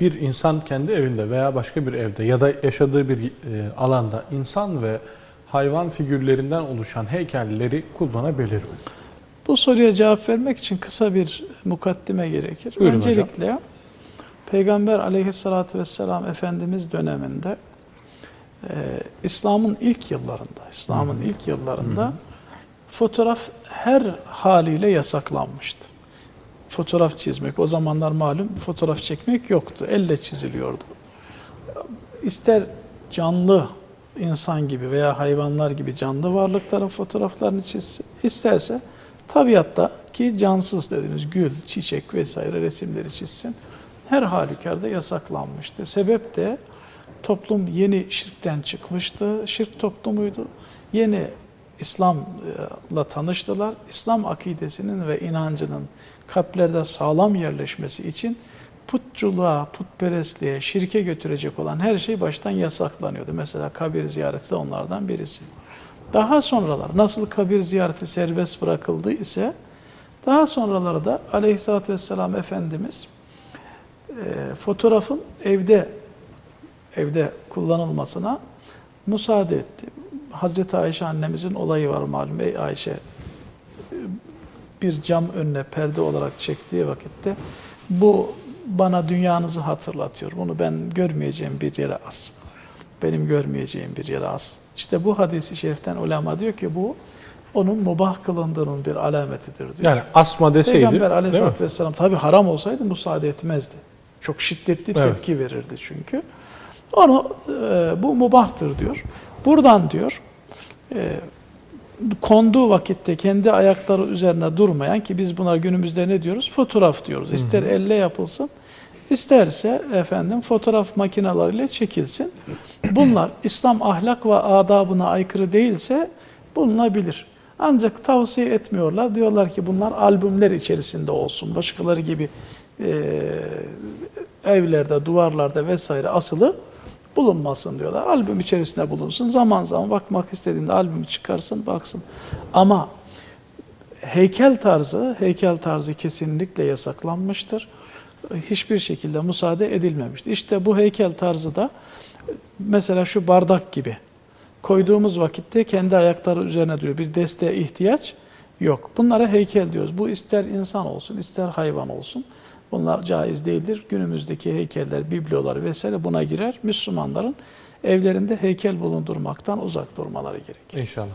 bir insan kendi evinde veya başka bir evde ya da yaşadığı bir e, alanda insan ve hayvan figürlerinden oluşan heykelleri kullanabilir mi? Bu soruya cevap vermek için kısa bir mukaddime gerekir. Buyurun Öncelikle Peygamber aleyhissalatü vesselam Efendimiz döneminde e, İslam'ın ilk yıllarında, İslam'ın ilk yıllarında fotoğraf her haliyle yasaklanmıştı. Fotoğraf çizmek, o zamanlar malum fotoğraf çekmek yoktu, elle çiziliyordu. İster canlı insan gibi veya hayvanlar gibi canlı varlıkların fotoğraflarını çizsin, isterse tabiatta ki cansız dediğimiz gül, çiçek vesaire resimleri çizsin. Her halükarda yasaklanmıştı. Sebep de toplum yeni şirkten çıkmıştı. Şirk toplumuydu. Yeni İslam'la tanıştılar. İslam akidesinin ve inancının kalplerde sağlam yerleşmesi için putçuluğa, putperestliğe, şirke götürecek olan her şey baştan yasaklanıyordu. Mesela kabir ziyareti de onlardan birisi. Daha sonralar nasıl kabir ziyareti serbest bırakıldı ise daha sonraları da aleyhissalatü vesselam Efendimiz e, fotoğrafın evde evde kullanılmasına müsaade etti. Hazreti Ayşe annemizin olayı var malum. Ey Ayşe bir cam önüne perde olarak çektiği vakitte bu bana dünyanızı hatırlatıyor. Bunu ben görmeyeceğim bir yere as. Benim görmeyeceğim bir yere as. İşte bu hadisi şeriften ulema diyor ki bu onun mubah kılındığının bir alametidir diyor. Yani asma deseydi Peygamber aleyhissalatü vesselam tabi haram olsaydı müsaade etmezdi. Çok şiddetli Evet. tepki verirdi çünkü. Onu e, bu mubahtır diyor. Buradan diyor e, konduğu vakitte kendi ayakları üzerine durmayan ki biz buna günümüzde ne diyoruz? Fotoğraf diyoruz. İster elle yapılsın, isterse efendim fotoğraf makineleriyle çekilsin. Bunlar İslam ahlak ve adabına aykırı değilse bulunabilir. Ancak tavsiye etmiyorlar. Diyorlar ki bunlar albümler içerisinde olsun. Başkaları gibi e, evlerde, duvarlarda vesaire asılı bulunmasın diyorlar. Albüm içerisinde bulunsun. Zaman zaman bakmak istediğinde albümü çıkarsın, baksın. Ama heykel tarzı, heykel tarzı kesinlikle yasaklanmıştır. Hiçbir şekilde müsaade edilmemiştir. İşte bu heykel tarzı da mesela şu bardak gibi koyduğumuz vakitte kendi ayakları üzerine duruyor. Bir desteğe ihtiyaç yok. Bunlara heykel diyoruz. Bu ister insan olsun, ister hayvan olsun. Bunlar caiz değildir. Günümüzdeki heykeller, biblolar vesaire buna girer. Müslümanların evlerinde heykel bulundurmaktan uzak durmaları gerekir. İnşallah.